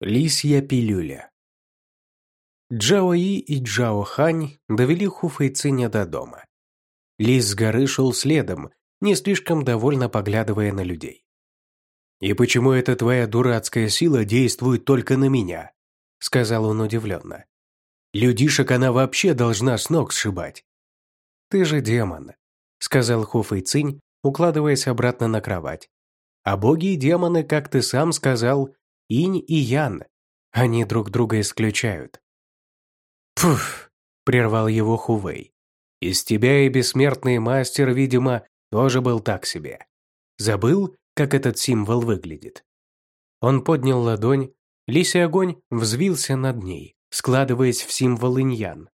Лисья пилюля. Джао И и Джао Хань довели Ху Фэйциня до дома. Лис с горы шел следом, не слишком довольно поглядывая на людей. «И почему эта твоя дурацкая сила действует только на меня?» – сказал он удивленно. «Людишек она вообще должна с ног сшибать». «Ты же демон», – сказал Ху Фэйцинь, укладываясь обратно на кровать. «А боги и демоны, как ты сам сказал, инь и ян. Они друг друга исключают. «Пф!» – прервал его Хувей. «Из тебя и бессмертный мастер, видимо, тоже был так себе. Забыл, как этот символ выглядит?» Он поднял ладонь, лисий огонь взвился над ней, складываясь в символ иньян.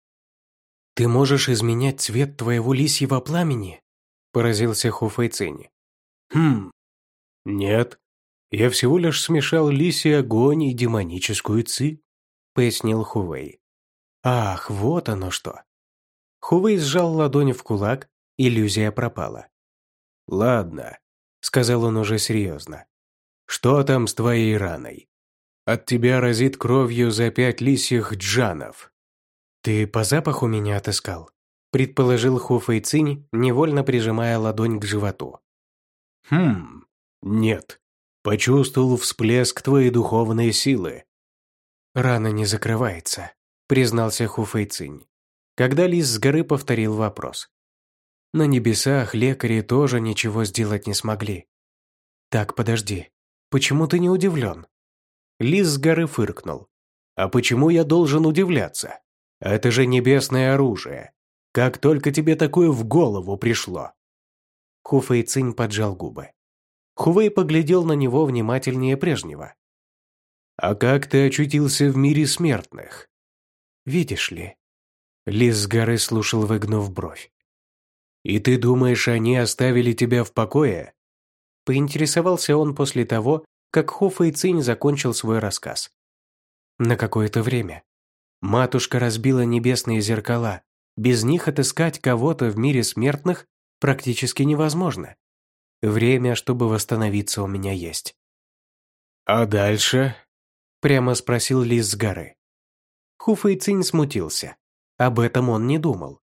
«Ты можешь изменять цвет твоего лисьего пламени?» – поразился Хуфэйцинь. «Хм, нет, «Я всего лишь смешал лисий огонь и демоническую ци», — пояснил Хувей. «Ах, вот оно что!» Хувей сжал ладонь в кулак, иллюзия пропала. «Ладно», — сказал он уже серьезно. «Что там с твоей раной? От тебя разит кровью за пять лисьих джанов». «Ты по запаху меня отыскал?» — предположил Хуфэй Цинь, невольно прижимая ладонь к животу. «Хм, нет», Почувствовал всплеск твоей духовной силы». «Рана не закрывается», — признался Хуфэйцинь, когда лис с горы повторил вопрос. На небесах лекари тоже ничего сделать не смогли. «Так, подожди, почему ты не удивлен?» Лис с горы фыркнул. «А почему я должен удивляться? Это же небесное оружие. Как только тебе такое в голову пришло?» Хуфэйцинь поджал губы. Хувей поглядел на него внимательнее прежнего. «А как ты очутился в мире смертных?» «Видишь ли?» Лис с горы слушал, выгнув бровь. «И ты думаешь, они оставили тебя в покое?» Поинтересовался он после того, как Хофа и Цинь закончил свой рассказ. «На какое-то время. Матушка разбила небесные зеркала. Без них отыскать кого-то в мире смертных практически невозможно. Время, чтобы восстановиться, у меня есть». «А дальше?» – прямо спросил Лис с горы. Хуфэй Цинь смутился. Об этом он не думал.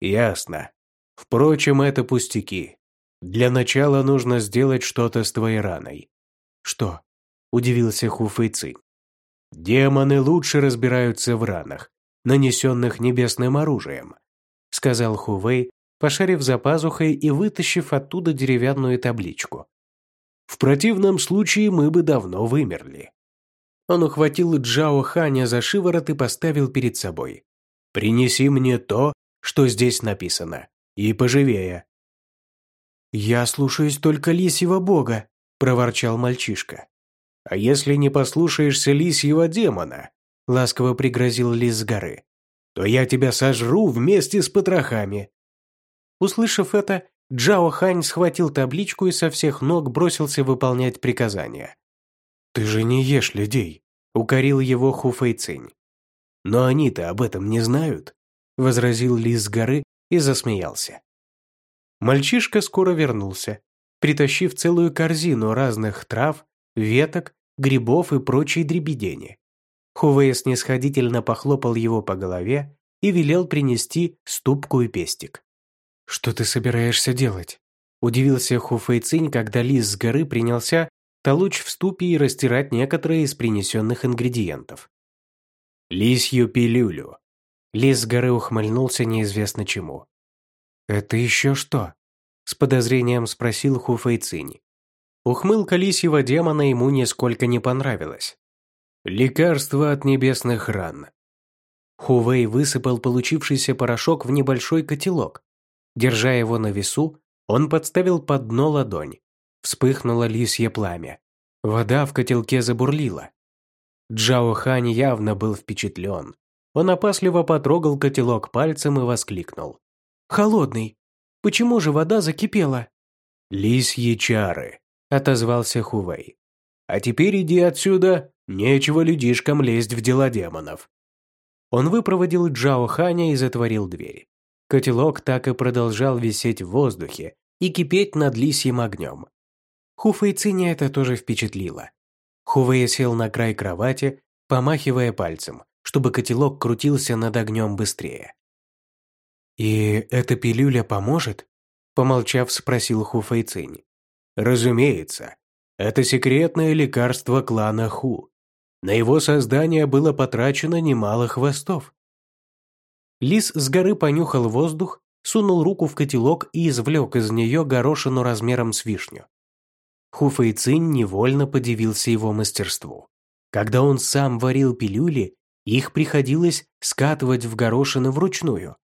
«Ясно. Впрочем, это пустяки. Для начала нужно сделать что-то с твоей раной». «Что?» – удивился Хуфэй Цинь. «Демоны лучше разбираются в ранах, нанесенных небесным оружием», – сказал Хувей, пошарив за пазухой и вытащив оттуда деревянную табличку. «В противном случае мы бы давно вымерли». Он ухватил Джао Ханя за шиворот и поставил перед собой. «Принеси мне то, что здесь написано, и поживее». «Я слушаюсь только лисьего бога», – проворчал мальчишка. «А если не послушаешься лисьего демона», – ласково пригрозил лис с горы, – «то я тебя сожру вместе с потрохами». Услышав это, Джао Хань схватил табличку и со всех ног бросился выполнять приказания. «Ты же не ешь людей», — укорил его Ху Фэйцинь. «Но они-то об этом не знают», — возразил Лис с горы и засмеялся. Мальчишка скоро вернулся, притащив целую корзину разных трав, веток, грибов и прочей дребедени. Хувей снисходительно похлопал его по голове и велел принести ступку и пестик. «Что ты собираешься делать?» Удивился Хуфэйцинь, когда лис с горы принялся толочь в ступе и растирать некоторые из принесенных ингредиентов. «Лисью пилюлю». Лис с горы ухмыльнулся неизвестно чему. «Это еще что?» С подозрением спросил Хуфэйцинь. Ухмылка лисьего демона ему нисколько не понравилась. «Лекарство от небесных ран». Хувей высыпал получившийся порошок в небольшой котелок, Держа его на весу, он подставил под дно ладонь. Вспыхнуло лисье пламя. Вода в котелке забурлила. Джао Хань явно был впечатлен. Он опасливо потрогал котелок пальцем и воскликнул. «Холодный! Почему же вода закипела?» «Лисьи чары», — отозвался Хувей. «А теперь иди отсюда, нечего людишкам лезть в дела демонов». Он выпроводил Джао Ханя и затворил дверь. Котелок так и продолжал висеть в воздухе и кипеть над лисьим огнем. Хуфэйциня это тоже впечатлило. Хувей сел на край кровати, помахивая пальцем, чтобы котелок крутился над огнем быстрее. «И эта пилюля поможет?» Помолчав, спросил Хуфэй Цинь. «Разумеется. Это секретное лекарство клана Ху. На его создание было потрачено немало хвостов». Лис с горы понюхал воздух, сунул руку в котелок и извлек из нее горошину размером с вишню. Хуфэй Цинь невольно подивился его мастерству. Когда он сам варил пилюли, их приходилось скатывать в горошины вручную.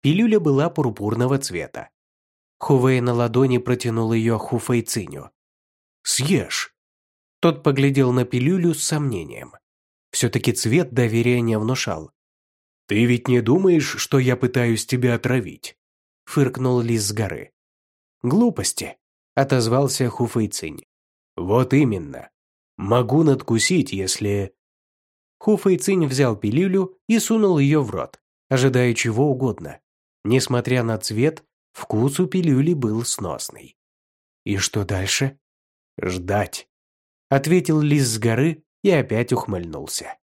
Пилюля была пурпурного цвета. Хувей на ладони протянул ее Хуфэй Циню. «Съешь!» Тот поглядел на пилюлю с сомнением. Все-таки цвет доверия не внушал. «Ты ведь не думаешь, что я пытаюсь тебя отравить?» Фыркнул лис с горы. «Глупости», — отозвался Хуфэй Цинь. «Вот именно. Могу надкусить, если...» Хуфэй Цинь взял пилюлю и сунул ее в рот, ожидая чего угодно. Несмотря на цвет, вкус у пилюли был сносный. «И что дальше?» «Ждать», — ответил лис с горы и опять ухмыльнулся.